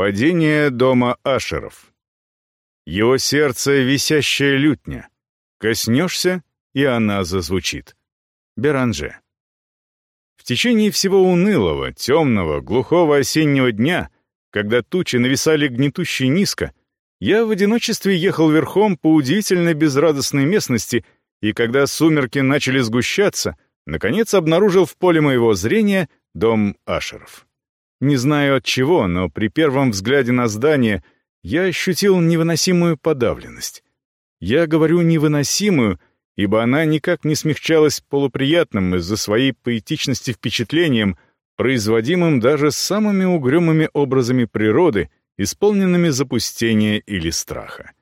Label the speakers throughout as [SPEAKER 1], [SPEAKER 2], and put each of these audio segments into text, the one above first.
[SPEAKER 1] Падение дома Ашеров. Его сердце — висящая лютня. Коснешься, и она зазвучит. Беранже. В течение всего унылого, темного, глухого осеннего дня, когда тучи нависали гнетуще низко, я в одиночестве ехал верхом по удивительно безрадостной местности, и когда сумерки начали сгущаться, наконец обнаружил в поле моего зрения дом Ашеров. Не знаю от чего, но при первом взгляде на здание я ощутил невыносимую подавленность. Я говорю «невыносимую», ибо она никак не смягчалась полуприятным из-за своей поэтичности впечатлением, производимым даже самыми угрюмыми образами природы, исполненными запустения или страха.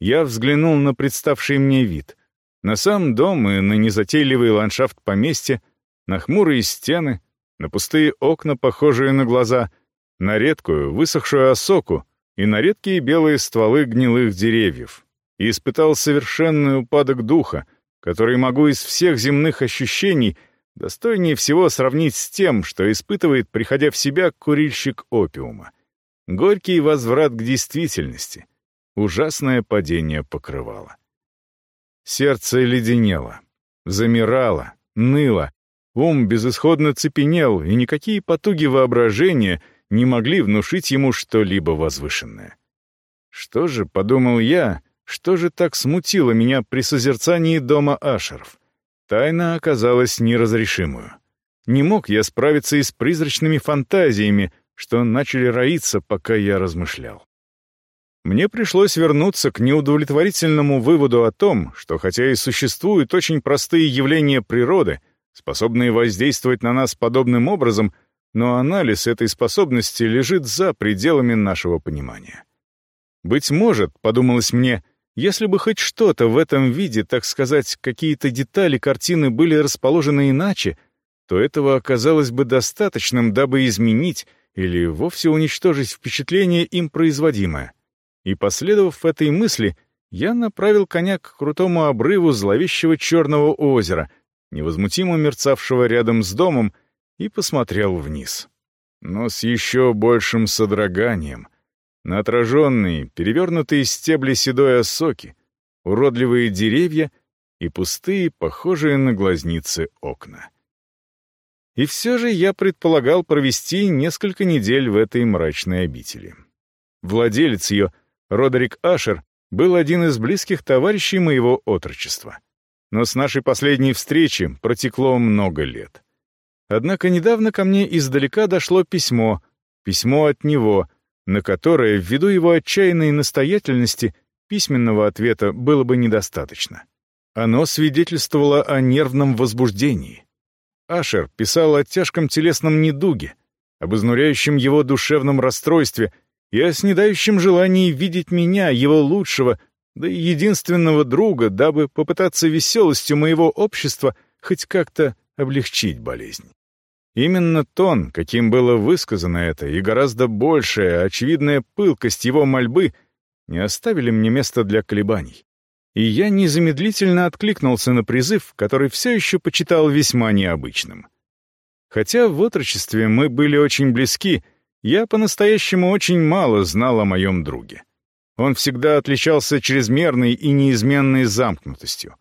[SPEAKER 1] Я взглянул на представший мне вид, на сам дом и на незатейливый ландшафт поместья, на хмурые стены, на пустые окна, похожие на глаза, на редкую, высохшую осоку и на редкие белые стволы гнилых деревьев, и испытал совершенный упадок духа, который могу из всех земных ощущений достойнее всего сравнить с тем, что испытывает, приходя в себя, курильщик опиума. Горький возврат к действительности, ужасное падение покрывала. Сердце леденело, замирало, ныло, Ум безысходно цепенел, и никакие потуги воображения не могли внушить ему что-либо возвышенное. Что же, подумал я, что же так смутило меня при созерцании дома Ашеров? Тайна оказалась неразрешимую. Не мог я справиться и с призрачными фантазиями, что начали роиться, пока я размышлял. Мне пришлось вернуться к неудовлетворительному выводу о том, что хотя и существуют очень простые явления природы — способные воздействовать на нас подобным образом, но анализ этой способности лежит за пределами нашего понимания. «Быть может», — подумалось мне, — «если бы хоть что-то в этом виде, так сказать, какие-то детали картины были расположены иначе, то этого оказалось бы достаточным, дабы изменить или вовсе уничтожить впечатление им производимое». И, последовав этой мысли, я направил коня к крутому обрыву зловещего черного озера — невозмутимо мерцавшего рядом с домом, и посмотрел вниз. Но с еще большим содроганием. На отраженные, перевернутые стебли седой осоки, уродливые деревья и пустые, похожие на глазницы, окна. И все же я предполагал провести несколько недель в этой мрачной обители. Владелец ее, Родерик Ашер, был один из близких товарищей моего отрочества — но с нашей последней встречи протекло много лет. Однако недавно ко мне издалека дошло письмо, письмо от него, на которое, ввиду его отчаянной настоятельности, письменного ответа было бы недостаточно. Оно свидетельствовало о нервном возбуждении. Ашер писал о тяжком телесном недуге, об изнуряющем его душевном расстройстве и о снедающем желании видеть меня, его лучшего, да и единственного друга, дабы попытаться веселостью моего общества хоть как-то облегчить болезнь. Именно тон, каким было высказано это, и гораздо большая, очевидная пылкость его мольбы не оставили мне места для колебаний. И я незамедлительно откликнулся на призыв, который все еще почитал весьма необычным. Хотя в отрочестве мы были очень близки, я по-настоящему очень мало знал о моем друге. Он всегда отличался чрезмерной и неизменной замкнутостью.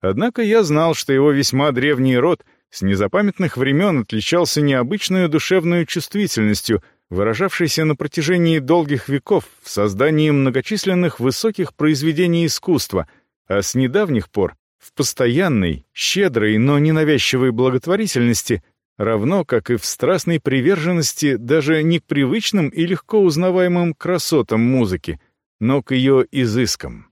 [SPEAKER 1] Однако я знал, что его весьма древний род с незапамятных времен отличался необычной душевной чувствительностью, выражавшейся на протяжении долгих веков в создании многочисленных высоких произведений искусства, а с недавних пор в постоянной, щедрой, но ненавязчивой благотворительности, равно как и в страстной приверженности даже не к привычным и легко узнаваемым красотам музыки — но к ее изыскам.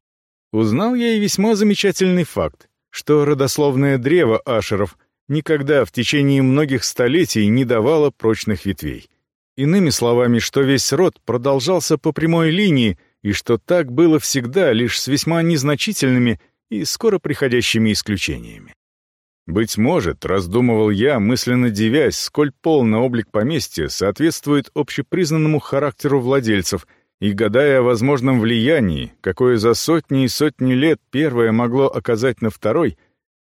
[SPEAKER 1] Узнал я и весьма замечательный факт, что родословное древо Ашеров никогда в течение многих столетий не давало прочных ветвей. Иными словами, что весь род продолжался по прямой линии, и что так было всегда, лишь с весьма незначительными и скоро приходящими исключениями. Быть может, раздумывал я, мысленно девясь, сколь полный облик поместья соответствует общепризнанному характеру владельцев — и гадая о возможном влиянии, какое за сотни и сотни лет первое могло оказать на второй,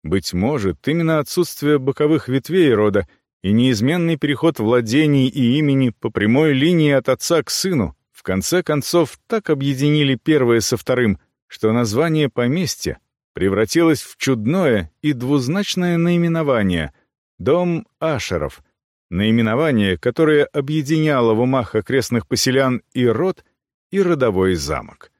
[SPEAKER 1] быть может, именно отсутствие боковых ветвей рода и неизменный переход владений и имени по прямой линии от отца к сыну в конце концов так объединили первое со вторым, что название поместья превратилось в чудное и двузначное наименование «Дом Ашеров», наименование, которое объединяло в умах окрестных поселян и род, и родовой замок.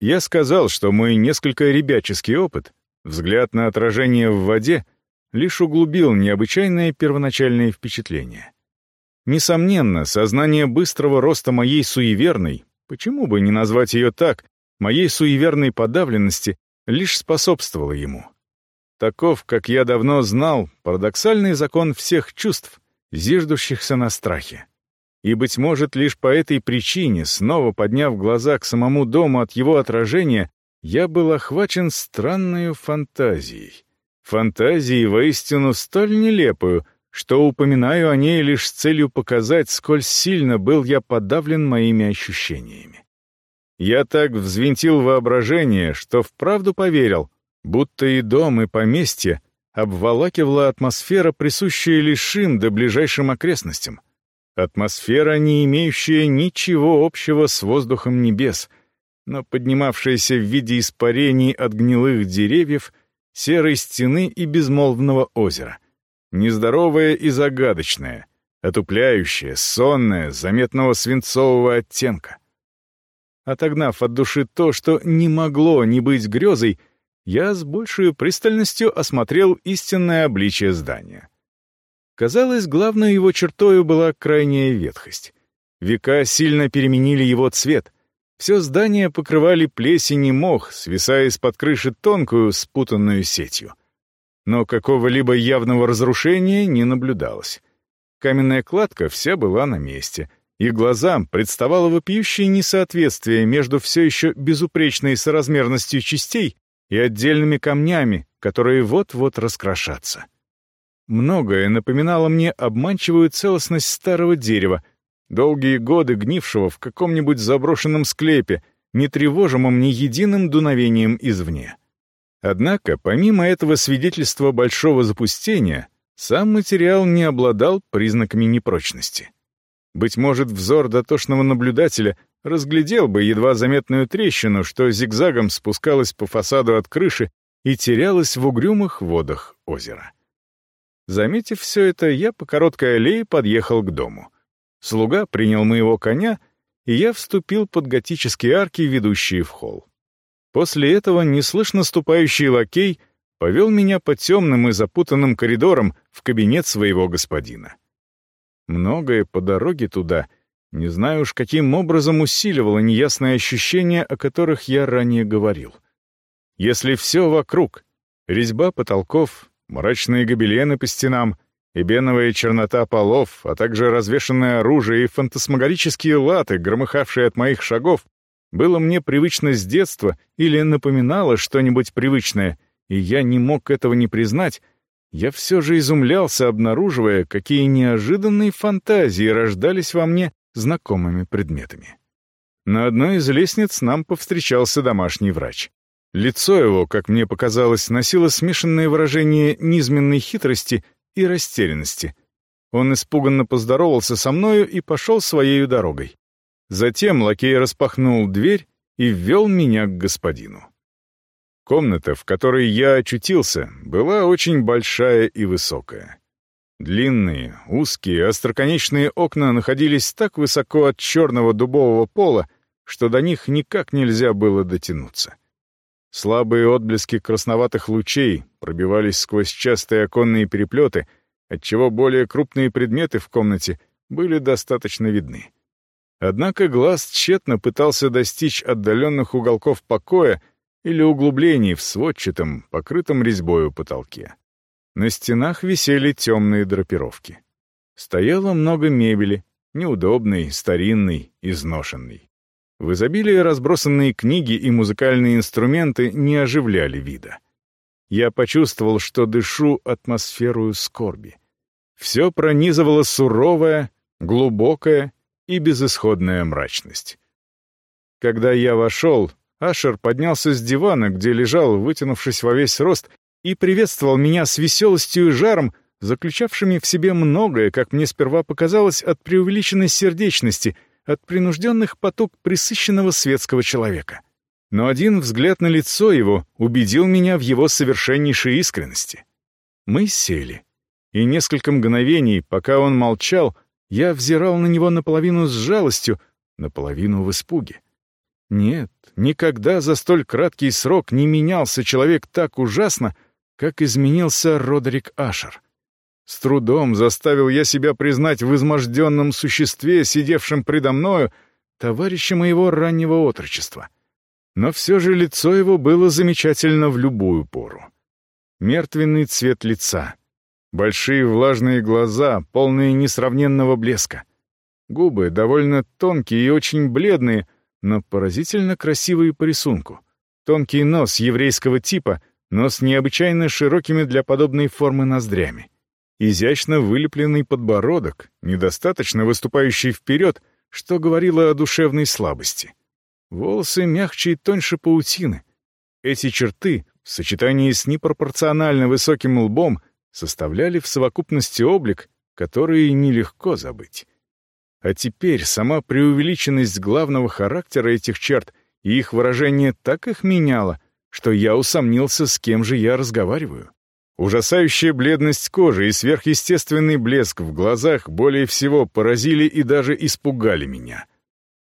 [SPEAKER 1] Я сказал, что мой несколько ребяческий опыт, взгляд на отражение в воде, лишь углубил необычайное первоначальное впечатление. Несомненно, сознание быстрого роста моей суеверной, почему бы не назвать ее так, моей суеверной подавленности, лишь способствовало ему. Таков, как я давно знал, парадоксальный закон всех чувств, зиждущихся на страхе. И, быть может, лишь по этой причине, снова подняв глаза к самому дому от его отражения, я был охвачен странной фантазией. Фантазией воистину столь нелепую, что упоминаю о ней лишь с целью показать, сколь сильно был я подавлен моими ощущениями. Я так взвинтил воображение, что вправду поверил, будто и дом, и поместье обволакивала атмосфера, присущая лишь им до ближайшим окрестностям — Атмосфера, не имеющая ничего общего с воздухом небес, но поднимавшаяся в виде испарений от гнилых деревьев, серой стены и безмолвного озера. Нездоровая и загадочная, отупляющая, сонная, заметного свинцового оттенка. Отогнав от души то, что не могло не быть грезой, я с большей пристальностью осмотрел истинное обличие здания. Казалось, главной его чертою была крайняя ветхость. Века сильно переменили его цвет. Все здание покрывали плесень и мох, свисая из-под крыши тонкую, спутанную сетью. Но какого-либо явного разрушения не наблюдалось. Каменная кладка вся была на месте, и глазам представало вопиющее несоответствие между все еще безупречной соразмерностью частей и отдельными камнями, которые вот-вот раскрошатся. Многое напоминало мне обманчивую целостность старого дерева, долгие годы гнившего в каком-нибудь заброшенном склепе, не тревожимом ни единым дуновением извне. Однако, помимо этого свидетельства большого запустения, сам материал не обладал признаками непрочности. Быть может, взор дотошного наблюдателя разглядел бы едва заметную трещину, что зигзагом спускалась по фасаду от крыши и терялась в угрюмых водах озера. Заметив все это, я по короткой аллее подъехал к дому. Слуга принял моего коня, и я вступил под готические арки, ведущие в холл. После этого неслышно ступающий лакей повел меня по темным и запутанным коридорам в кабинет своего господина. Многое по дороге туда, не знаю уж каким образом усиливало неясные ощущения, о которых я ранее говорил. Если все вокруг — резьба потолков, мрачные гобелены по стенам, эбеновая чернота полов, а также развешанное оружие и фантасмагорические латы, громыхавшие от моих шагов, было мне привычно с детства или напоминало что-нибудь привычное, и я не мог этого не признать, я все же изумлялся, обнаруживая, какие неожиданные фантазии рождались во мне знакомыми предметами. На одной из лестниц нам повстречался домашний врач. Лицо его, как мне показалось, носило смешанное выражение низменной хитрости и растерянности. Он испуганно поздоровался со мною и пошел своей дорогой. Затем лакей распахнул дверь и ввел меня к господину. Комната, в которой я очутился, была очень большая и высокая. Длинные, узкие, остроконечные окна находились так высоко от черного дубового пола, что до них никак нельзя было дотянуться. Слабые отблески красноватых лучей пробивались сквозь частые оконные переплеты, отчего более крупные предметы в комнате были достаточно видны. Однако глаз тщетно пытался достичь отдаленных уголков покоя или углублений в сводчатом, покрытом резьбою потолке. На стенах висели темные драпировки. Стояло много мебели, неудобной, старинной, изношенной. В изобилии разбросанные книги и музыкальные инструменты не оживляли вида. Я почувствовал, что дышу атмосферу скорби. Все пронизывала суровая, глубокая и безысходная мрачность. Когда я вошел, Ашер поднялся с дивана, где лежал, вытянувшись во весь рост, и приветствовал меня с веселостью и жаром, заключавшими в себе многое, как мне сперва показалось, от преувеличенной сердечности, от принужденных поток присыщенного светского человека. Но один взгляд на лицо его убедил меня в его совершеннейшей искренности. Мы сели, и несколько мгновений, пока он молчал, я взирал на него наполовину с жалостью, наполовину в испуге. Нет, никогда за столь краткий срок не менялся человек так ужасно, как изменился Родерик Ашер. С трудом заставил я себя признать в изможденном существе, сидевшем предо мною, товарища моего раннего отрочества. Но все же лицо его было замечательно в любую пору. Мертвенный цвет лица, большие влажные глаза, полные несравненного блеска. Губы довольно тонкие и очень бледные, но поразительно красивые по рисунку. Тонкий нос еврейского типа, но с необычайно широкими для подобной формы ноздрями изящно вылепленный подбородок, недостаточно выступающий вперед, что говорило о душевной слабости. Волосы мягче и тоньше паутины. Эти черты, в сочетании с непропорционально высоким лбом, составляли в совокупности облик, который нелегко забыть. А теперь сама преувеличенность главного характера этих черт и их выражение так их меняло, что я усомнился, с кем же я разговариваю. Ужасающая бледность кожи и сверхъестественный блеск в глазах более всего поразили и даже испугали меня.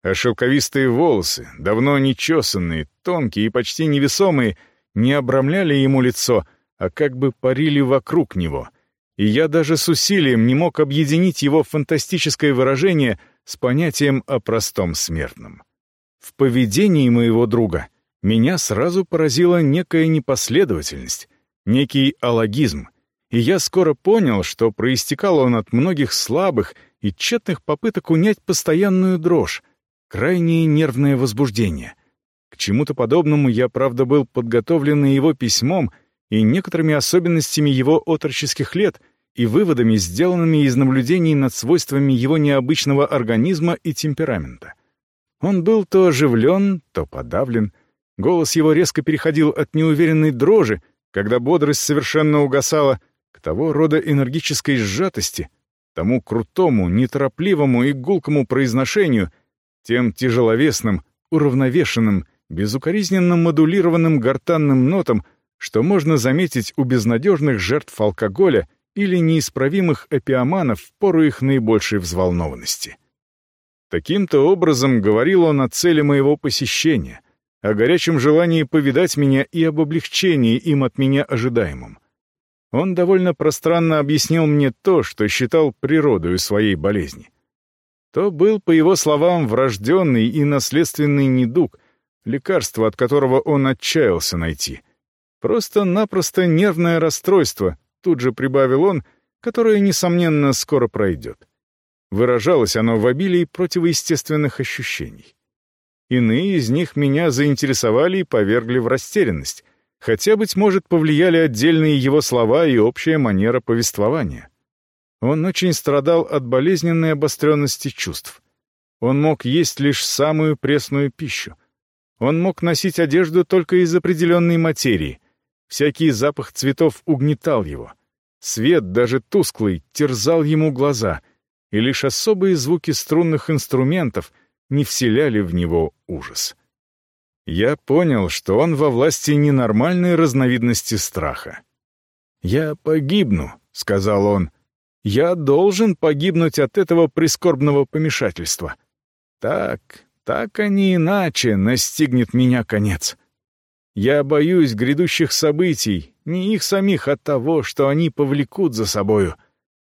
[SPEAKER 1] А шелковистые волосы, давно нечесанные, тонкие и почти невесомые, не обрамляли ему лицо, а как бы парили вокруг него. И я даже с усилием не мог объединить его фантастическое выражение с понятием о простом смертном. В поведении моего друга меня сразу поразила некая непоследовательность, некий алогизм, и я скоро понял, что проистекал он от многих слабых и тщетных попыток унять постоянную дрожь, крайнее нервное возбуждение. К чему-то подобному я, правда, был подготовлен его письмом и некоторыми особенностями его отроческих лет и выводами, сделанными из наблюдений над свойствами его необычного организма и темперамента. Он был то оживлен, то подавлен, голос его резко переходил от неуверенной дрожи когда бодрость совершенно угасала, к того рода энергической сжатости, тому крутому, неторопливому и гулкому произношению, тем тяжеловесным, уравновешенным, безукоризненно модулированным гортанным нотам, что можно заметить у безнадежных жертв алкоголя или неисправимых опиоманов в пору их наибольшей взволнованности. Таким-то образом говорил он о цели моего посещения, о горячем желании повидать меня и об облегчении им от меня ожидаемом. Он довольно пространно объяснил мне то, что считал природой своей болезни. То был, по его словам, врожденный и наследственный недуг, лекарство от которого он отчаялся найти. Просто-напросто нервное расстройство, тут же прибавил он, которое, несомненно, скоро пройдет. Выражалось оно в обилии противоестественных ощущений. Иные из них меня заинтересовали и повергли в растерянность, хотя, быть может, повлияли отдельные его слова и общая манера повествования. Он очень страдал от болезненной обостренности чувств. Он мог есть лишь самую пресную пищу. Он мог носить одежду только из определенной материи. Всякий запах цветов угнетал его. Свет, даже тусклый, терзал ему глаза, и лишь особые звуки струнных инструментов — не вселяли в него ужас. Я понял, что он во власти ненормальной разновидности страха. «Я погибну», — сказал он. «Я должен погибнуть от этого прискорбного помешательства. Так, так, а иначе настигнет меня конец. Я боюсь грядущих событий, не их самих от того, что они повлекут за собою,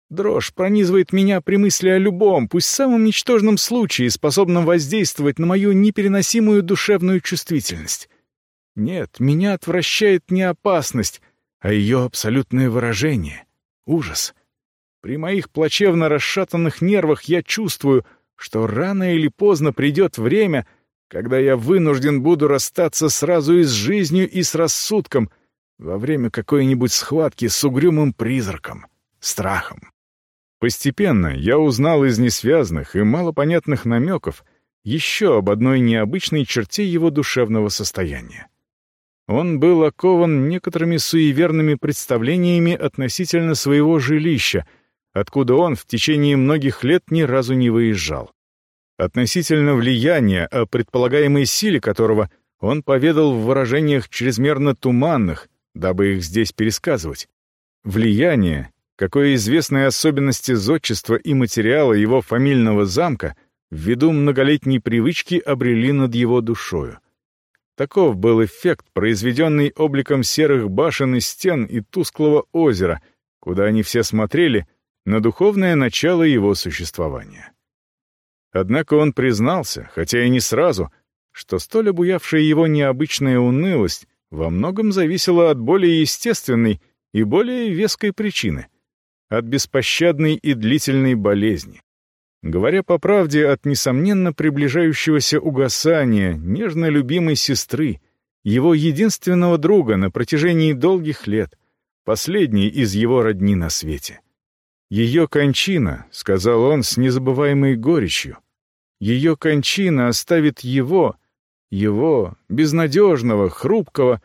[SPEAKER 1] Дрожь пронизывает меня при мысли о любом, пусть самом ничтожном случае, способном воздействовать на мою непереносимую душевную чувствительность. Нет, меня отвращает не опасность, а ее абсолютное выражение — ужас. При моих плачевно расшатанных нервах я чувствую, что рано или поздно придет время, когда я вынужден буду расстаться сразу и с жизнью, и с рассудком во время какой-нибудь схватки с угрюмым призраком, страхом. Постепенно я узнал из несвязных и малопонятных намеков еще об одной необычной черте его душевного состояния. Он был окован некоторыми суеверными представлениями относительно своего жилища, откуда он в течение многих лет ни разу не выезжал. Относительно влияния, о предполагаемой силе которого он поведал в выражениях чрезмерно туманных, дабы их здесь пересказывать. Влияние, какое известные особенности зодчества и материала его фамильного замка ввиду многолетней привычки обрели над его душою. Таков был эффект, произведенный обликом серых башен и стен и тусклого озера, куда они все смотрели, на духовное начало его существования. Однако он признался, хотя и не сразу, что столь обуявшая его необычная унылость во многом зависела от более естественной и более веской причины — от беспощадной и длительной болезни. Говоря по правде, от несомненно приближающегося угасания нежно любимой сестры, его единственного друга на протяжении долгих лет, последней из его родни на свете. Ее кончина, — сказал он с незабываемой горечью, — ее кончина оставит его, его, безнадежного, хрупкого,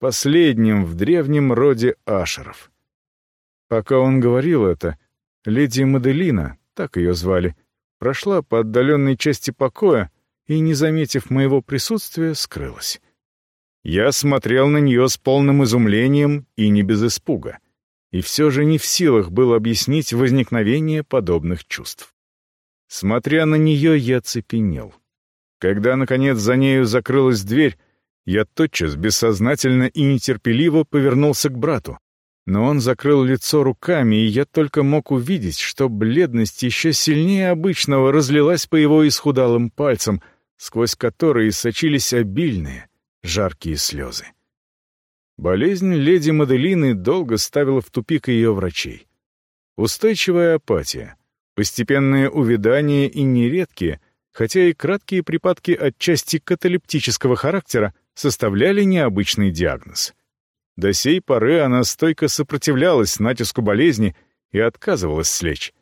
[SPEAKER 1] последним в древнем роде Ашеров. Пока он говорил это, леди Маделина, так ее звали, прошла по отдаленной части покоя и, не заметив моего присутствия, скрылась. Я смотрел на нее с полным изумлением и не без испуга, и все же не в силах был объяснить возникновение подобных чувств. Смотря на нее, я цепенел. Когда, наконец, за нею закрылась дверь, я тотчас бессознательно и нетерпеливо повернулся к брату. Но он закрыл лицо руками, и я только мог увидеть, что бледность еще сильнее обычного разлилась по его исхудалым пальцам, сквозь которые сочились обильные, жаркие слезы. Болезнь леди Маделины долго ставила в тупик ее врачей. Устойчивая апатия, постепенное увядание и нередкие, хотя и краткие припадки отчасти каталептического характера, составляли необычный диагноз. До сей поры она стойко сопротивлялась натиску болезни и отказывалась слечь.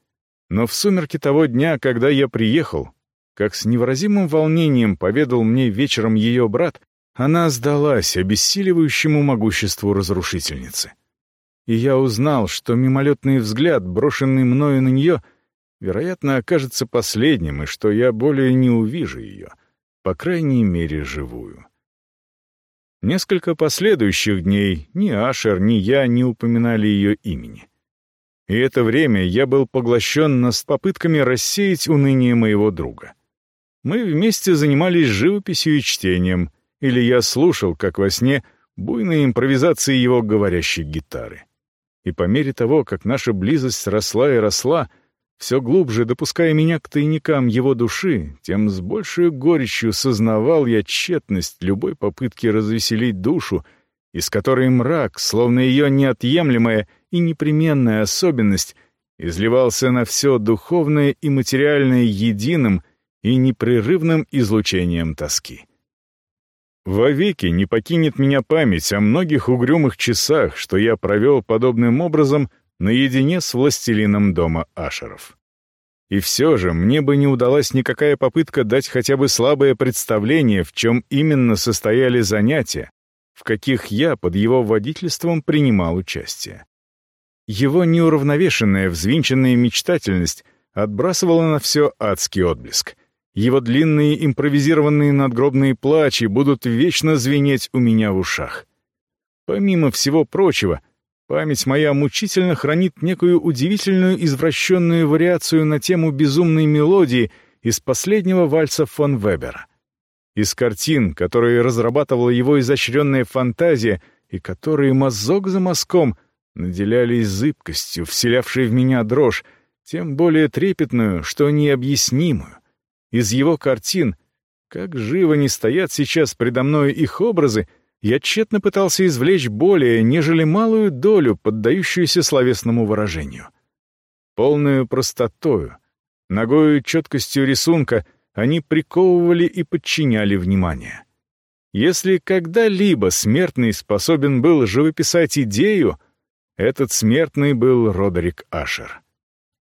[SPEAKER 1] Но в сумерки того дня, когда я приехал, как с невыразимым волнением поведал мне вечером ее брат, она сдалась обессиливающему могуществу разрушительницы. И я узнал, что мимолетный взгляд, брошенный мною на нее, вероятно, окажется последним, и что я более не увижу ее, по крайней мере, живую. Несколько последующих дней ни Ашер, ни я не упоминали ее имени. И это время я был поглощен нас попытками рассеять уныние моего друга. Мы вместе занимались живописью и чтением, или я слушал, как во сне, буйные импровизации его говорящей гитары. И по мере того, как наша близость росла и росла, все глубже допуская меня к тайникам его души, тем с большей горечью сознавал я тщетность любой попытки развеселить душу, из которой мрак, словно ее неотъемлемая и непременная особенность, изливался на все духовное и материальное единым и непрерывным излучением тоски. Вовеки не покинет меня память о многих угрюмых часах, что я провел подобным образом наедине с властелином дома Ашеров. И все же мне бы не удалась никакая попытка дать хотя бы слабое представление, в чем именно состояли занятия, в каких я под его водительством принимал участие. Его неуравновешенная, взвинченная мечтательность отбрасывала на все адский отблеск. Его длинные импровизированные надгробные плачи будут вечно звенеть у меня в ушах. Помимо всего прочего, Память моя мучительно хранит некую удивительную извращенную вариацию на тему безумной мелодии из последнего вальса фон Вебера. Из картин, которые разрабатывала его изощренная фантазия и которые мазок за мазком наделялись зыбкостью, вселявшей в меня дрожь, тем более трепетную, что необъяснимую. Из его картин, как живо не стоят сейчас предо мной их образы, я тщетно пытался извлечь более, нежели малую долю, поддающуюся словесному выражению. Полную простотою, ногою четкостью рисунка они приковывали и подчиняли внимание. Если когда-либо смертный способен был живописать идею, этот смертный был Родерик Ашер.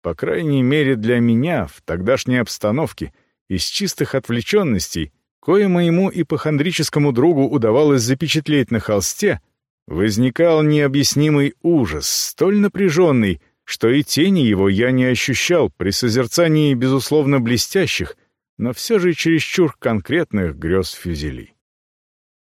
[SPEAKER 1] По крайней мере для меня, в тогдашней обстановке, из чистых отвлеченностей, кое моему ипохондрическому другу удавалось запечатлеть на холсте, возникал необъяснимый ужас, столь напряженный, что и тени его я не ощущал при созерцании, безусловно, блестящих, но все же чересчур конкретных грез фюзелей.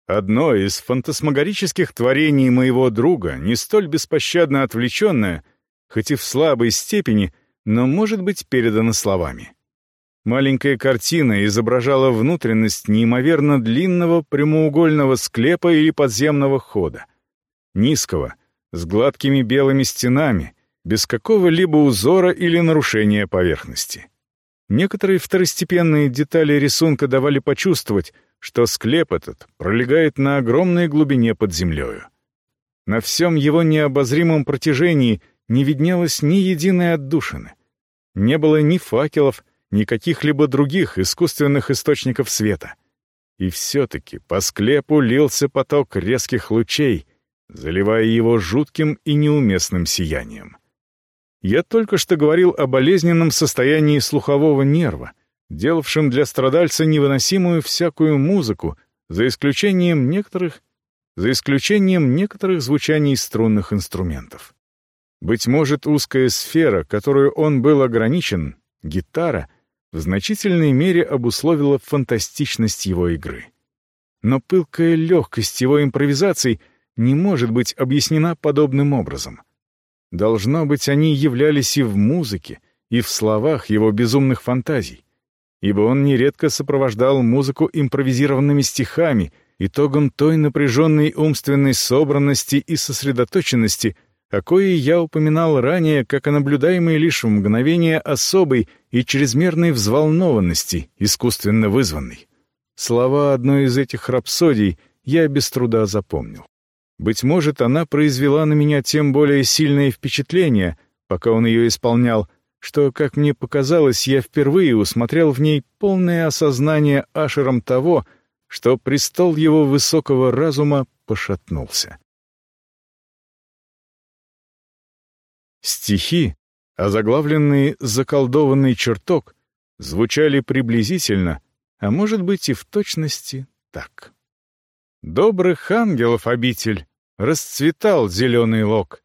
[SPEAKER 1] Одно из фантасмагорических творений моего друга, не столь беспощадно отвлеченное, хоть и в слабой степени, но может быть передано словами. Маленькая картина изображала внутренность неимоверно длинного прямоугольного склепа или подземного хода. Низкого, с гладкими белыми стенами, без какого-либо узора или нарушения поверхности. Некоторые второстепенные детали рисунка давали почувствовать, что склеп этот пролегает на огромной глубине под землею. На всем его необозримом протяжении не виднелось ни единой отдушины. Не было ни факелов, ни каких-либо других искусственных источников света. И все-таки по склепу лился поток резких лучей, заливая его жутким и неуместным сиянием. Я только что говорил о болезненном состоянии слухового нерва, делавшем для страдальца невыносимую всякую музыку, за исключением некоторых, за исключением некоторых звучаний струнных инструментов. Быть может, узкая сфера, которую он был ограничен, гитара, в значительной мере обусловила фантастичность его игры. Но пылкая легкость его импровизаций не может быть объяснена подобным образом. Должно быть, они являлись и в музыке, и в словах его безумных фантазий ибо он нередко сопровождал музыку импровизированными стихами, итогом той напряженной умственной собранности и сосредоточенности, о коей я упоминал ранее, как о наблюдаемой лишь в мгновение особой и чрезмерной взволнованности, искусственно вызванной. Слова одной из этих рапсодий я без труда запомнил. Быть может, она произвела на меня тем более сильное впечатление, пока он ее исполнял, что, как мне показалось, я впервые усмотрел в ней полное осознание Ашером того, что престол его высокого разума пошатнулся. Стихи, озаглавленные «Заколдованный чертог», звучали приблизительно, а может быть и в точности так. Добрых ангелов обитель, расцветал зеленый лог.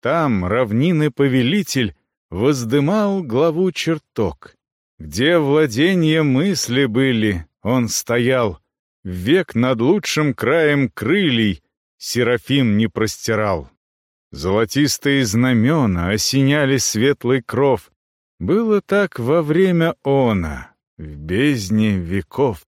[SPEAKER 1] Там равнины повелитель воздымал главу чертог. Где владения мысли были, он стоял. Век над лучшим краем крылей Серафим не простирал. Золотистые знамена осеняли светлый кров. Было так во время она, в бездне веков.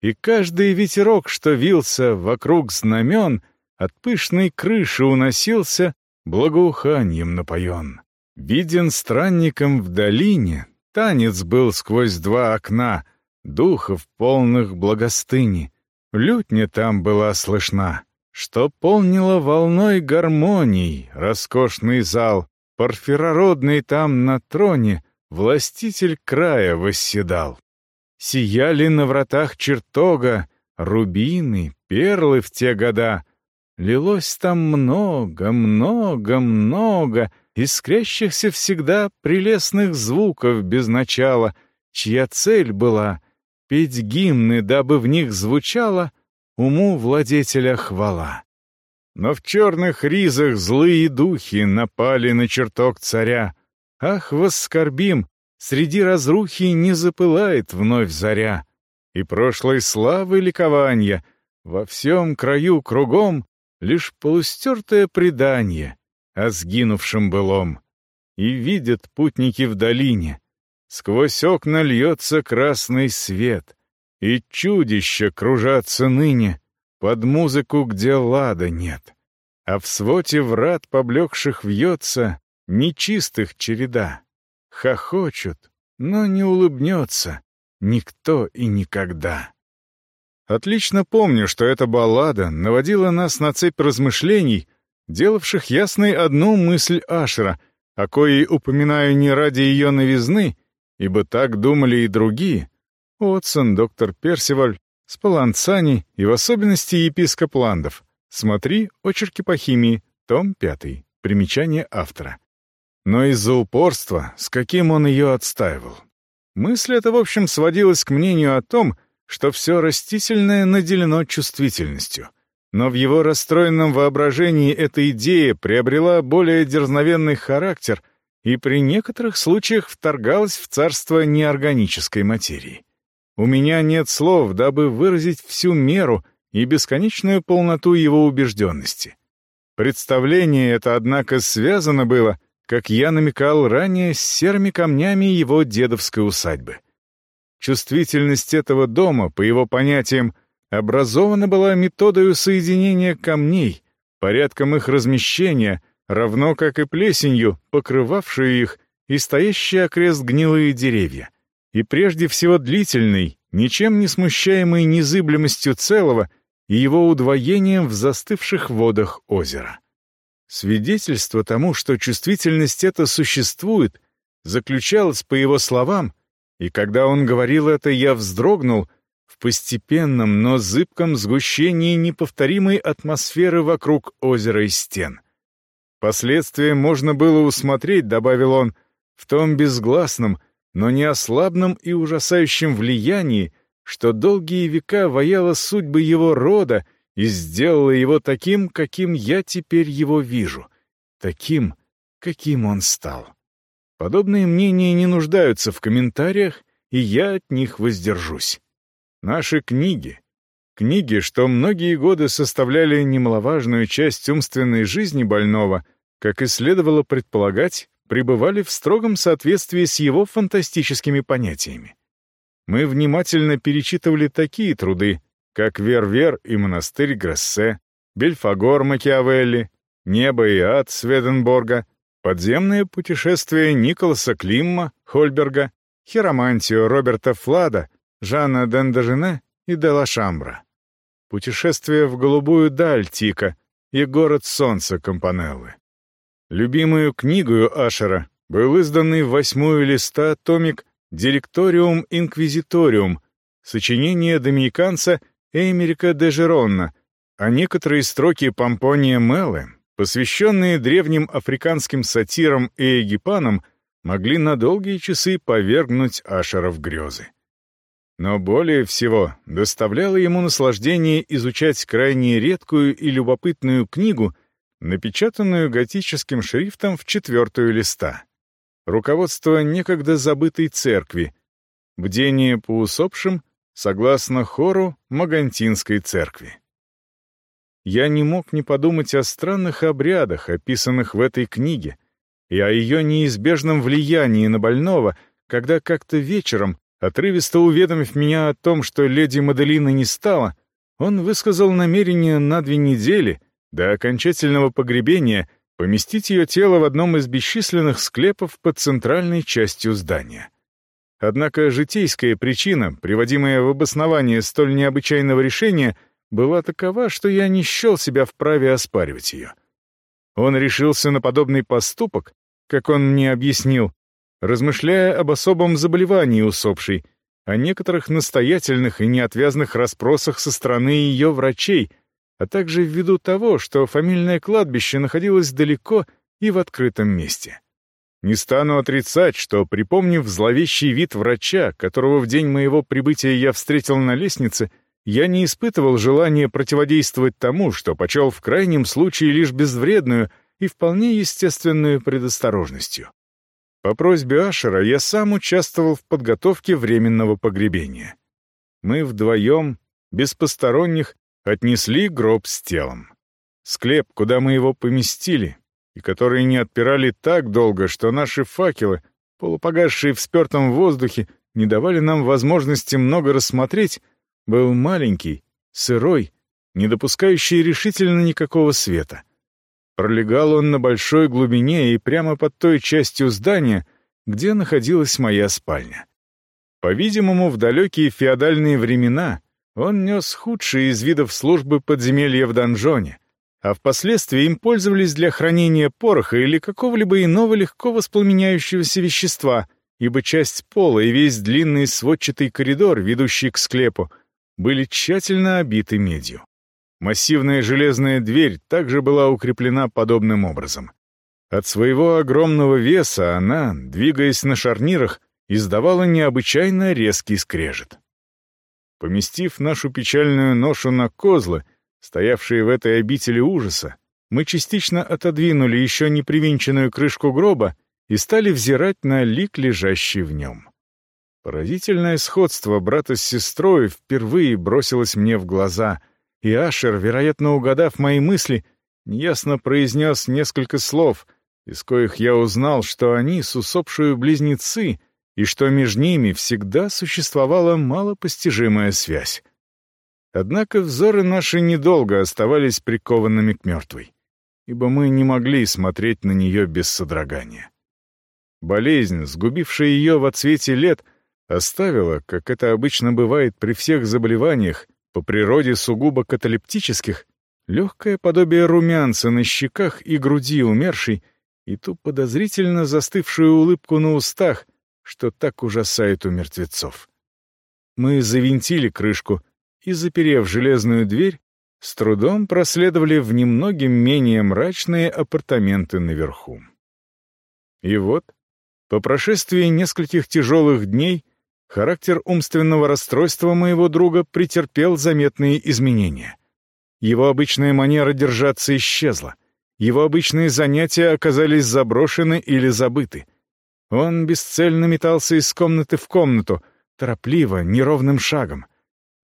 [SPEAKER 1] И каждый ветерок, что вился вокруг знамен, От пышной крыши уносился, благоуханием напоен. Виден странником в долине, танец был сквозь два окна, духов полных благостыни. Лютня там была слышна, что полнила волной гармоний роскошный зал. Порфирородный там на троне властитель края восседал. Сияли на вратах чертога рубины, перлы в те года. Лилось там много, много, много — искрящихся всегда прелестных звуков без начала, чья цель была — петь гимны, дабы в них звучала уму владетеля хвала. Но в черных ризах злые духи напали на чертог царя. Ах, воскорбим, среди разрухи не запылает вновь заря. И прошлой славы ликования во всем краю кругом лишь полустертое предание — о сгинувшем былом. И видят путники в долине. Сквозь окна льется красный свет, и чудища кружатся ныне под музыку, где лада нет. А в своте врат поблекших вьется нечистых череда. Хохочут, но не улыбнется никто и никогда. Отлично помню, что эта баллада наводила нас на цепь размышлений, делавших ясной одну мысль Ашера, о коей упоминаю не ради ее новизны, ибо так думали и другие. Отсон, доктор Персиваль, Спаланцани и в особенности епископ Ландов. Смотри «Очерки по химии», том 5, примечание автора. Но из-за упорства, с каким он ее отстаивал. Мысль эта, в общем, сводилась к мнению о том, что все растительное наделено чувствительностью. Но в его расстроенном воображении эта идея приобрела более дерзновенный характер и при некоторых случаях вторгалась в царство неорганической материи. У меня нет слов, дабы выразить всю меру и бесконечную полноту его убежденности. Представление это, однако, связано было, как я намекал ранее, с серыми камнями его дедовской усадьбы. Чувствительность этого дома, по его понятиям, образована была методою соединения камней, порядком их размещения, равно как и плесенью, покрывавшую их, и стоящие окрест гнилые деревья и прежде всего длительной, ничем не смущаемой незыблемостью целого и его удвоением в застывших водах озера. Свидетельство тому, что чувствительность эта существует, заключалось, по его словам, и когда он говорил это, я вздрогнул, в постепенном, но зыбком сгущении неповторимой атмосферы вокруг озера и стен. Последствия можно было усмотреть, добавил он, в том безгласном, но не ослабном и ужасающем влиянии, что долгие века вояло судьбы его рода и сделало его таким, каким я теперь его вижу, таким, каким он стал. Подобные мнения не нуждаются в комментариях, и я от них воздержусь. Наши книги, книги, что многие годы составляли немаловажную часть умственной жизни больного, как и следовало предполагать, пребывали в строгом соответствии с его фантастическими понятиями. Мы внимательно перечитывали такие труды, как «Вер-Вер» и «Монастырь Грессе», «Бельфагор» Макиавелли, «Небо и ад» Сведенборга, «Подземное путешествие» Николаса Климма, Хольберга, «Хиромантию» Роберта Флада, Жана Дендажене и Дела Шамбра, «Путешествие в голубую даль» Тика и «Город солнца» Компанеллы. Любимую книгою Ашера был изданный в восьмую листа томик «Директориум Инквизиториум», сочинение доминиканца Эймерика де Жеронна, а некоторые строки Помпония Меллы, посвященные древним африканским сатирам и египанам, могли на долгие часы повергнуть Ашера в грезы. Но более всего доставляло ему наслаждение изучать крайне редкую и любопытную книгу — напечатанную готическим шрифтом в четвертую листа. Руководство некогда забытой церкви. Бдение по усопшим согласно хору Магантинской церкви. Я не мог не подумать о странных обрядах, описанных в этой книге, и о ее неизбежном влиянии на больного, когда как-то вечером, отрывисто уведомив меня о том, что леди Маделина не стала, он высказал намерение на две недели — до окончательного погребения поместить ее тело в одном из бесчисленных склепов под центральной частью здания. Однако житейская причина, приводимая в обоснование столь необычайного решения, была такова, что я не счел себя вправе оспаривать ее. Он решился на подобный поступок, как он мне объяснил, размышляя об особом заболевании усопшей, о некоторых настоятельных и неотвязных расспросах со стороны ее врачей — а также ввиду того, что фамильное кладбище находилось далеко и в открытом месте. Не стану отрицать, что, припомнив зловещий вид врача, которого в день моего прибытия я встретил на лестнице, я не испытывал желания противодействовать тому, что почел в крайнем случае лишь безвредную и вполне естественную предосторожностью. По просьбе Ашера я сам участвовал в подготовке временного погребения. Мы вдвоем, без посторонних, отнесли гроб с телом. Склеп, куда мы его поместили, и который не отпирали так долго, что наши факелы, полупогасшие в спертом воздухе, не давали нам возможности много рассмотреть, был маленький, сырой, не допускающий решительно никакого света. Пролегал он на большой глубине и прямо под той частью здания, где находилась моя спальня. По-видимому, в далекие феодальные времена он нес худшие из видов службы подземелья в донжоне, а впоследствии им пользовались для хранения пороха или какого-либо иного легко воспламеняющегося вещества, ибо часть пола и весь длинный сводчатый коридор, ведущий к склепу, были тщательно обиты медью. Массивная железная дверь также была укреплена подобным образом. От своего огромного веса она, двигаясь на шарнирах, издавала необычайно резкий скрежет. Поместив нашу печальную ношу на козлы, стоявшие в этой обители ужаса, мы частично отодвинули еще не привинченную крышку гроба и стали взирать на лик, лежащий в нем. Поразительное сходство брата с сестрой впервые бросилось мне в глаза, и Ашер, вероятно угадав мои мысли, неясно произнес несколько слов, из коих я узнал, что они с усопшую близнецы и что между ними всегда существовала малопостижимая связь. Однако взоры наши недолго оставались прикованными к мертвой, ибо мы не могли смотреть на нее без содрогания. Болезнь, сгубившая ее в отсвете лет, оставила, как это обычно бывает при всех заболеваниях, по природе сугубо каталептических, легкое подобие румянца на щеках и груди умершей и ту подозрительно застывшую улыбку на устах, что так ужасает у мертвецов. Мы завинтили крышку и, заперев железную дверь, с трудом проследовали в немногим менее мрачные апартаменты наверху. И вот, по прошествии нескольких тяжелых дней, характер умственного расстройства моего друга претерпел заметные изменения. Его обычная манера держаться исчезла. Его обычные занятия оказались заброшены или забыты. Он бесцельно метался из комнаты в комнату, торопливо, неровным шагом.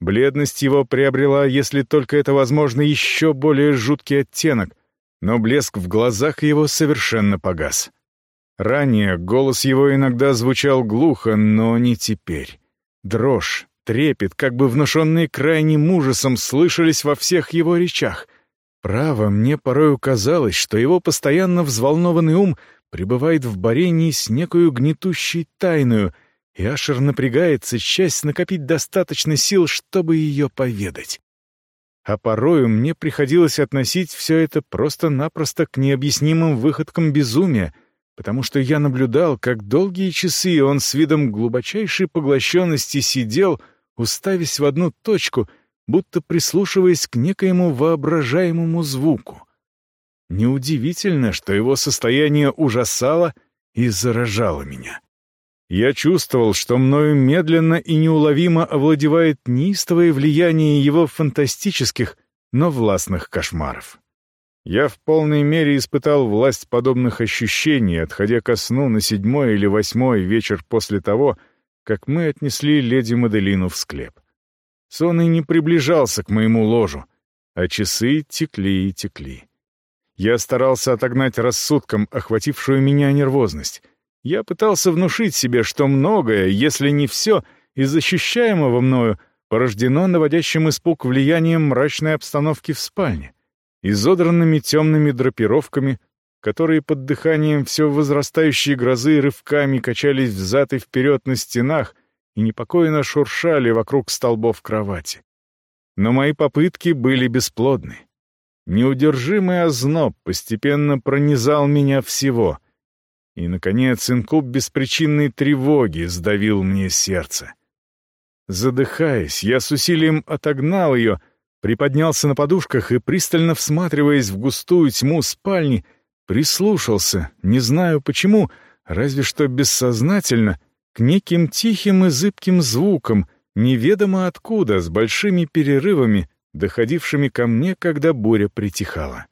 [SPEAKER 1] Бледность его приобрела, если только это возможно, еще более жуткий оттенок, но блеск в глазах его совершенно погас. Ранее голос его иногда звучал глухо, но не теперь. Дрожь, трепет, как бы внушенные крайним ужасом, слышались во всех его речах. Право, мне порою казалось, что его постоянно взволнованный ум пребывает в борении с некою гнетущей тайною — и Ашер напрягается, часть накопить достаточно сил, чтобы ее поведать. А порою мне приходилось относить все это просто-напросто к необъяснимым выходкам безумия, потому что я наблюдал, как долгие часы он с видом глубочайшей поглощенности сидел, уставясь в одну точку, будто прислушиваясь к некоему воображаемому звуку. Неудивительно, что его состояние ужасало и заражало меня. Я чувствовал, что мною медленно и неуловимо овладевает неистовое влияние его фантастических, но властных кошмаров. Я в полной мере испытал власть подобных ощущений, отходя ко сну на седьмой или восьмой вечер после того, как мы отнесли леди Маделину в склеп. Сон и не приближался к моему ложу, а часы текли и текли. Я старался отогнать рассудком охватившую меня нервозность, я пытался внушить себе, что многое, если не все, из защищаемого мною порождено наводящим испуг влиянием мрачной обстановки в спальне, изодранными темными драпировками, которые под дыханием все возрастающей грозы рывками качались взад и вперед на стенах и непокойно шуршали вокруг столбов кровати. Но мои попытки были бесплодны. Неудержимый озноб постепенно пронизал меня всего — и, наконец, инкуб беспричинной тревоги сдавил мне сердце. Задыхаясь, я с усилием отогнал ее, приподнялся на подушках и, пристально всматриваясь в густую тьму спальни, прислушался, не знаю почему, разве что бессознательно, к неким тихим и зыбким звукам, неведомо откуда, с большими перерывами, доходившими ко мне, когда буря притихала.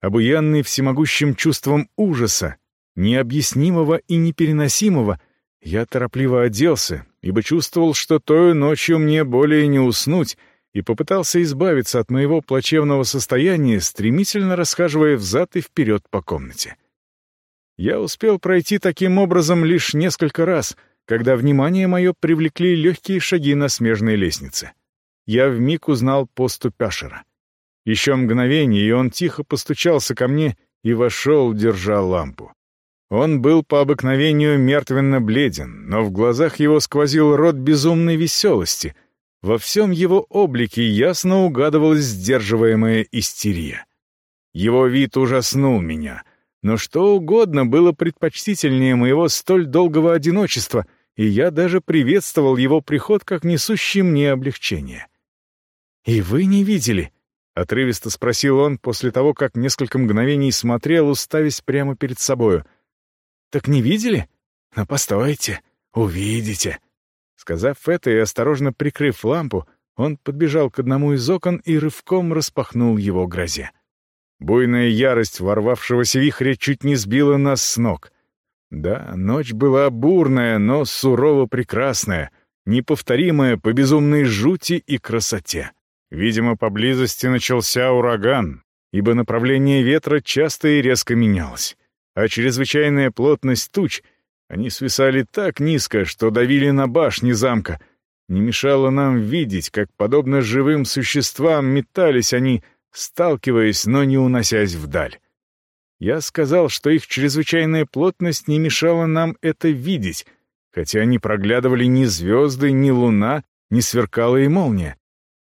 [SPEAKER 1] Обуянный всемогущим чувством ужаса, необъяснимого и непереносимого, я торопливо оделся, ибо чувствовал, что той ночью мне более не уснуть, и попытался избавиться от моего плачевного состояния, стремительно расхаживая взад и вперед по комнате. Я успел пройти таким образом лишь несколько раз, когда внимание мое привлекли легкие шаги на смежной лестнице. Я вмиг узнал поступь Пяшера. Еще мгновение, и он тихо постучался ко мне и вошел, держа лампу. Он был по обыкновению мертвенно бледен, но в глазах его сквозил рот безумной веселости. Во всем его облике ясно угадывалась сдерживаемая истерия. Его вид ужаснул меня, но что угодно было предпочтительнее моего столь долгого одиночества, и я даже приветствовал его приход как несущий мне облегчение. «И вы не видели?» — отрывисто спросил он после того, как несколько мгновений смотрел, уставясь прямо перед собою — «Так не видели? Но постойте, увидите». Сказав это и осторожно прикрыв лампу, он подбежал к одному из окон и рывком распахнул его грозе. Буйная ярость ворвавшегося вихря чуть не сбила нас с ног. Да, ночь была бурная, но сурово прекрасная, неповторимая по безумной жути и красоте. Видимо, поблизости начался ураган, ибо направление ветра часто и резко менялось, а чрезвычайная плотность туч, они свисали так низко, что давили на башни замка, не мешало нам видеть, как, подобно живым существам, метались они, сталкиваясь, но не уносясь вдаль. Я сказал, что их чрезвычайная плотность не мешала нам это видеть, хотя не проглядывали ни звезды, ни луна, ни сверкала и молния.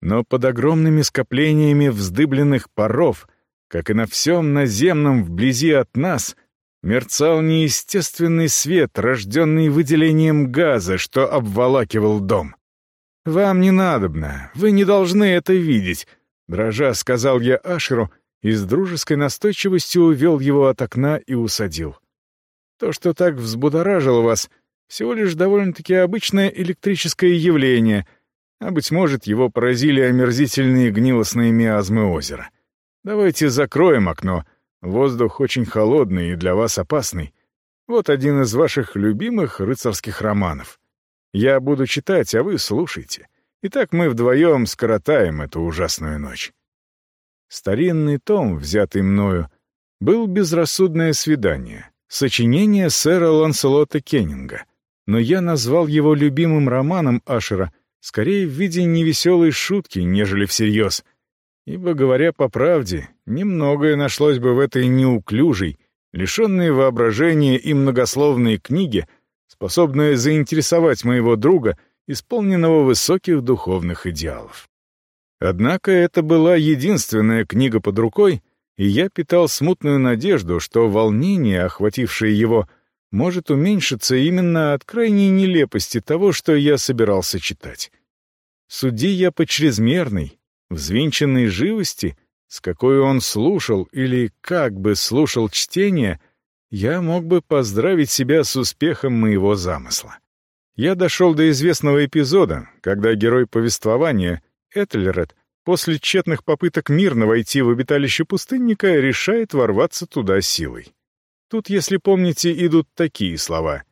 [SPEAKER 1] Но под огромными скоплениями вздыбленных паров, как и на всем наземном вблизи от нас, мерцал неестественный свет, рожденный выделением газа, что обволакивал дом. «Вам не надобно, вы не должны это видеть», — дрожа сказал я Ашеру — и с дружеской настойчивостью увел его от окна и усадил. То, что так взбудоражило вас, всего лишь довольно-таки обычное электрическое явление, а, быть может, его поразили омерзительные гнилостные миазмы озера. Давайте закроем окно, воздух очень холодный и для вас опасный. Вот один из ваших любимых рыцарских романов. Я буду читать, а вы слушайте. И так мы вдвоем скоротаем эту ужасную ночь. Старинный том, взятый мною, был «Безрассудное свидание», сочинение сэра Ланселота Кеннинга, но я назвал его любимым романом Ашера скорее в виде невеселой шутки, нежели всерьез, ибо, говоря по правде, немногое нашлось бы в этой неуклюжей, лишенной воображения и многословной книге, способное заинтересовать моего друга, исполненного высоких духовных идеалов. Однако это была единственная книга под рукой, и я питал смутную надежду, что волнение, охватившее его, может уменьшиться именно от крайней нелепости того, что я собирался читать. Суди я по чрезмерной, взвинченной живости, с какой он слушал или как бы слушал чтение, я мог бы поздравить себя с успехом моего замысла. Я дошел до известного эпизода, когда герой повествования — Этельред, после тщетных попыток мирно войти в обиталище пустынника, решает ворваться туда силой. Тут, если помните, идут такие слова.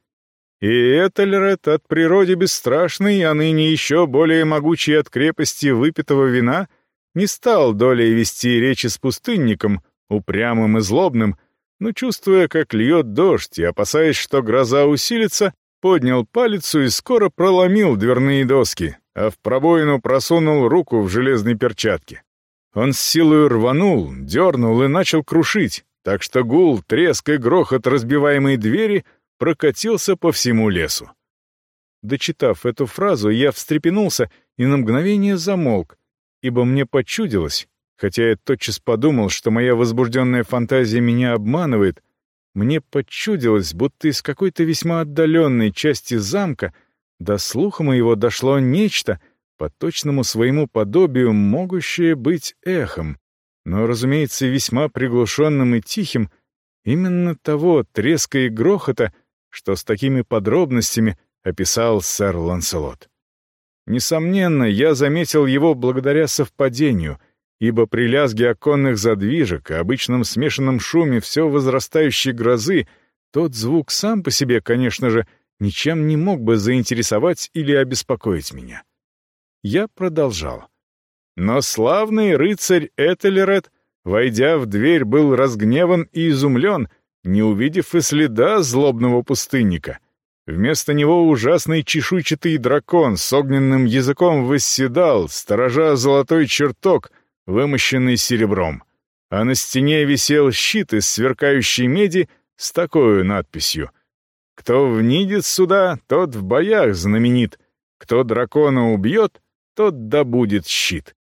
[SPEAKER 1] «И Этельред от природы бесстрашный, а ныне еще более могучий от крепости выпитого вина, не стал долей вести речи с пустынником, упрямым и злобным, но, чувствуя, как льет дождь и опасаясь, что гроза усилится, поднял палицу и скоро проломил дверные доски, а в пробоину просунул руку в железной перчатке. Он с силой рванул, дернул и начал крушить, так что гул, треск и грохот разбиваемой двери прокатился по всему лесу. Дочитав эту фразу, я встрепенулся и на мгновение замолк, ибо мне почудилось, хотя я тотчас подумал, что моя возбужденная фантазия меня обманывает, мне почудилось, будто из какой-то весьма отдаленной части замка — до слуха моего дошло нечто, по точному своему подобию могущее быть эхом, но, разумеется, весьма приглушенным и тихим, именно того треска и грохота, что с такими подробностями описал сэр Ланселот. Несомненно, я заметил его благодаря совпадению, ибо при лязге оконных задвижек и обычном смешанном шуме все возрастающей грозы тот звук сам по себе, конечно же, — ничем не мог бы заинтересовать или обеспокоить меня. Я продолжал. Но славный рыцарь Этельред, войдя в дверь, был разгневан и изумлен, не увидев и следа злобного пустынника. Вместо него ужасный чешуйчатый дракон с огненным языком восседал, сторожа золотой чертог, вымощенный серебром. А на стене висел щит из сверкающей меди с такой надписью — кто внидит сюда, тот в боях знаменит. Кто дракона убьет, тот добудет щит.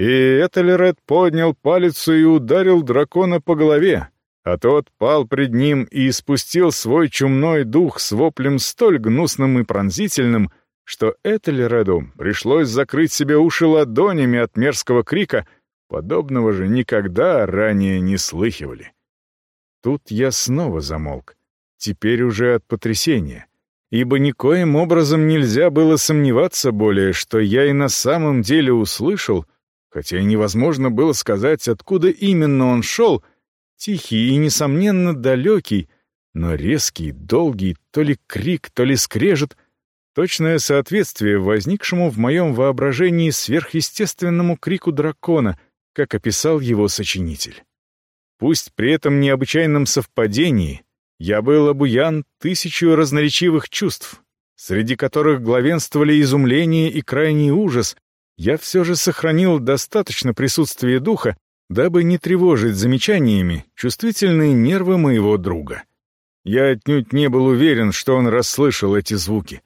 [SPEAKER 1] И Этельред поднял палец и ударил дракона по голове, а тот пал пред ним и испустил свой чумной дух с воплем столь гнусным и пронзительным, что Этельреду пришлось закрыть себе уши ладонями от мерзкого крика, подобного же никогда ранее не слыхивали. Тут я снова замолк теперь уже от потрясения, ибо никоим образом нельзя было сомневаться более, что я и на самом деле услышал, хотя и невозможно было сказать, откуда именно он шел, тихий и, несомненно, далекий, но резкий, долгий, то ли крик, то ли скрежет, точное соответствие возникшему в моем воображении сверхъестественному крику дракона, как описал его сочинитель. Пусть при этом необычайном совпадении я был обуян тысячу разноречивых чувств, среди которых главенствовали изумление и крайний ужас, я все же сохранил достаточно присутствия духа, дабы не тревожить замечаниями чувствительные нервы моего друга. Я отнюдь не был уверен, что он расслышал эти звуки.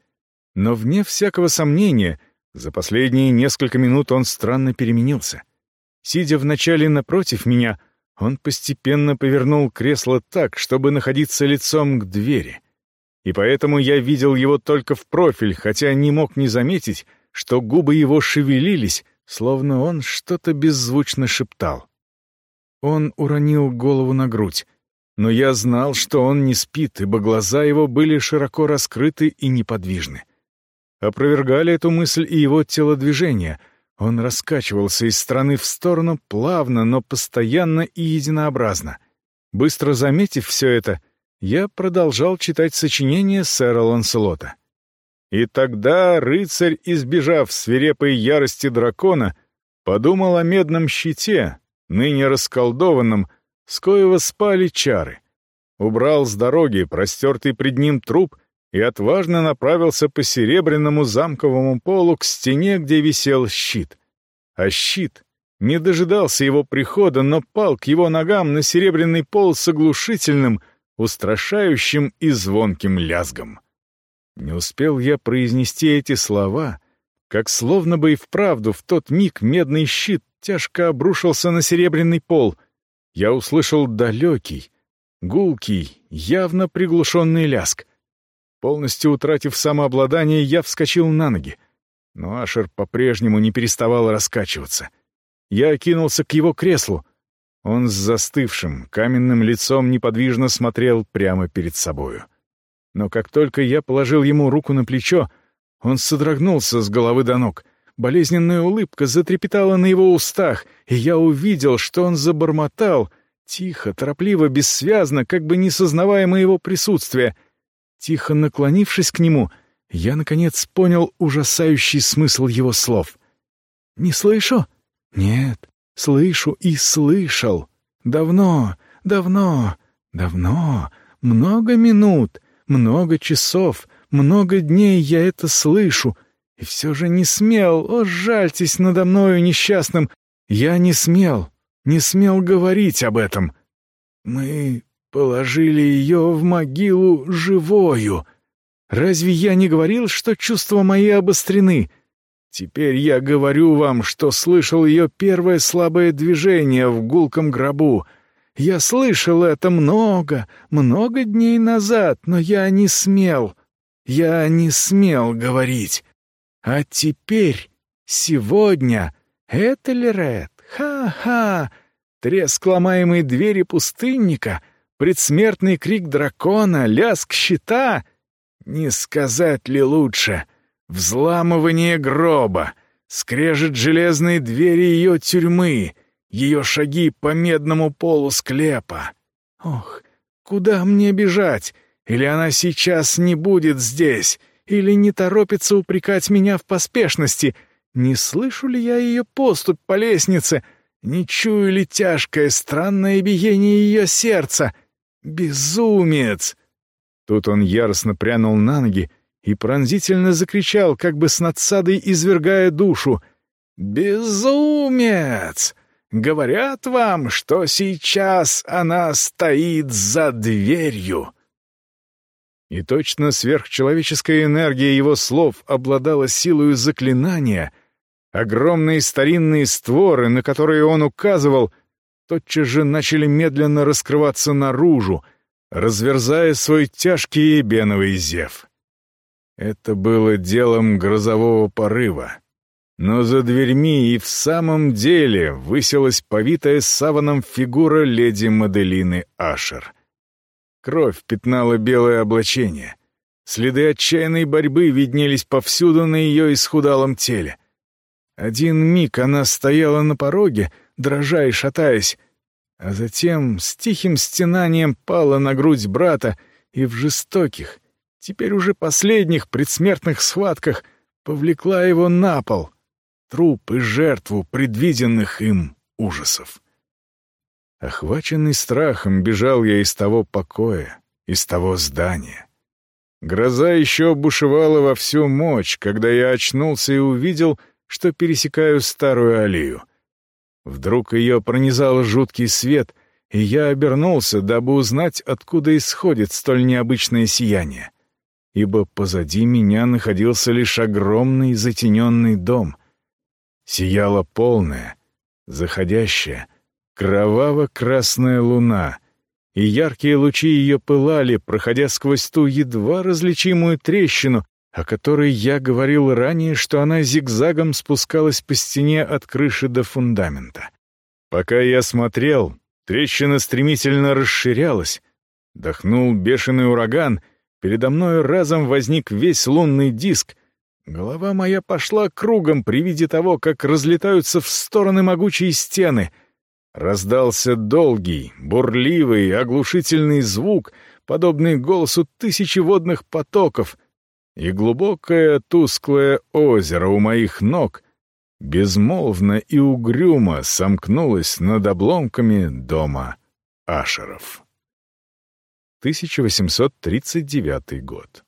[SPEAKER 1] Но вне всякого сомнения, за последние несколько минут он странно переменился. Сидя вначале напротив меня — он постепенно повернул кресло так, чтобы находиться лицом к двери. И поэтому я видел его только в профиль, хотя не мог не заметить, что губы его шевелились, словно он что-то беззвучно шептал. Он уронил голову на грудь, но я знал, что он не спит, ибо глаза его были широко раскрыты и неподвижны. Опровергали эту мысль и его телодвижения — он раскачивался из стороны в сторону плавно, но постоянно и единообразно. Быстро заметив все это, я продолжал читать сочинение сэра Ланселота. И тогда рыцарь, избежав свирепой ярости дракона, подумал о медном щите, ныне расколдованном, с коего спали чары. Убрал с дороги простертый пред ним труп и отважно направился по серебряному замковому полу к стене, где висел щит. А щит не дожидался его прихода, но пал к его ногам на серебряный пол с оглушительным, устрашающим и звонким лязгом. Не успел я произнести эти слова, как словно бы и вправду в тот миг медный щит тяжко обрушился на серебряный пол. Я услышал далекий, гулкий, явно приглушенный ляск — Полностью утратив самообладание, я вскочил на ноги. Но Ашер по-прежнему не переставал раскачиваться. Я кинулся к его креслу. Он с застывшим, каменным лицом неподвижно смотрел прямо перед собою. Но как только я положил ему руку на плечо, он содрогнулся с головы до ног. Болезненная улыбка затрепетала на его устах, и я увидел, что он забормотал, тихо, торопливо, бессвязно, как бы не сознавая моего присутствия — Тихо наклонившись к нему, я, наконец, понял ужасающий смысл его слов. «Не слышу?» «Нет, слышу и слышал. Давно, давно, давно, много минут, много часов, много дней я это слышу, и все же не смел, о, жальтесь надо мною несчастным, я не смел, не смел говорить об этом. Мы Положили ее в могилу живою. Разве я не говорил, что чувства мои обострены? Теперь я говорю вам, что слышал ее первое слабое движение в гулком гробу. Я слышал это много, много дней назад, но я не смел. Я не смел говорить. А теперь, сегодня, это ли Ред? Ха-ха! Треск ломаемой двери пустынника — предсмертный крик дракона, лязг щита. Не сказать ли лучше? Взламывание гроба, скрежет железные двери ее тюрьмы, ее шаги по медному полу склепа. Ох, куда мне бежать? Или она сейчас не будет здесь? Или не торопится упрекать меня в поспешности? Не слышу ли я ее поступь по лестнице? Не чую ли тяжкое, странное биение ее сердца? «Безумец!» Тут он яростно прянул на ноги и пронзительно закричал, как бы с надсадой извергая душу. «Безумец! Говорят вам, что сейчас она стоит за дверью!» И точно сверхчеловеческая энергия его слов обладала силой заклинания. Огромные старинные створы, на которые он указывал — тотчас же начали медленно раскрываться наружу, разверзая свой тяжкий беновый зев. Это было делом грозового порыва. Но за дверьми и в самом деле высилась повитая саваном фигура леди Маделины Ашер. Кровь пятнала белое облачение. Следы отчаянной борьбы виднелись повсюду на ее исхудалом теле. Один миг она стояла на пороге, дрожа и шатаясь, а затем с тихим стенанием пала на грудь брата и в жестоких, теперь уже последних предсмертных схватках повлекла его на пол, труп и жертву предвиденных им ужасов. Охваченный страхом бежал я из того покоя, из того здания. Гроза еще бушевала во всю мощь, когда я очнулся и увидел, что пересекаю старую аллею — Вдруг ее пронизал жуткий свет, и я обернулся, дабы узнать, откуда исходит столь необычное сияние. Ибо позади меня находился лишь огромный затененный дом. Сияла полная, заходящая, кроваво-красная луна, и яркие лучи ее пылали, проходя сквозь ту едва различимую трещину, о которой я говорил ранее, что она зигзагом спускалась по стене от крыши до фундамента. Пока я смотрел, трещина стремительно расширялась. Дохнул бешеный ураган, передо мной разом возник весь лунный диск. Голова моя пошла кругом при виде того, как разлетаются в стороны могучие стены. Раздался долгий, бурливый, оглушительный звук, подобный голосу тысячи водных потоков — и глубокое тусклое озеро у моих ног безмолвно и угрюмо сомкнулось над обломками дома Ашеров. 1839 год.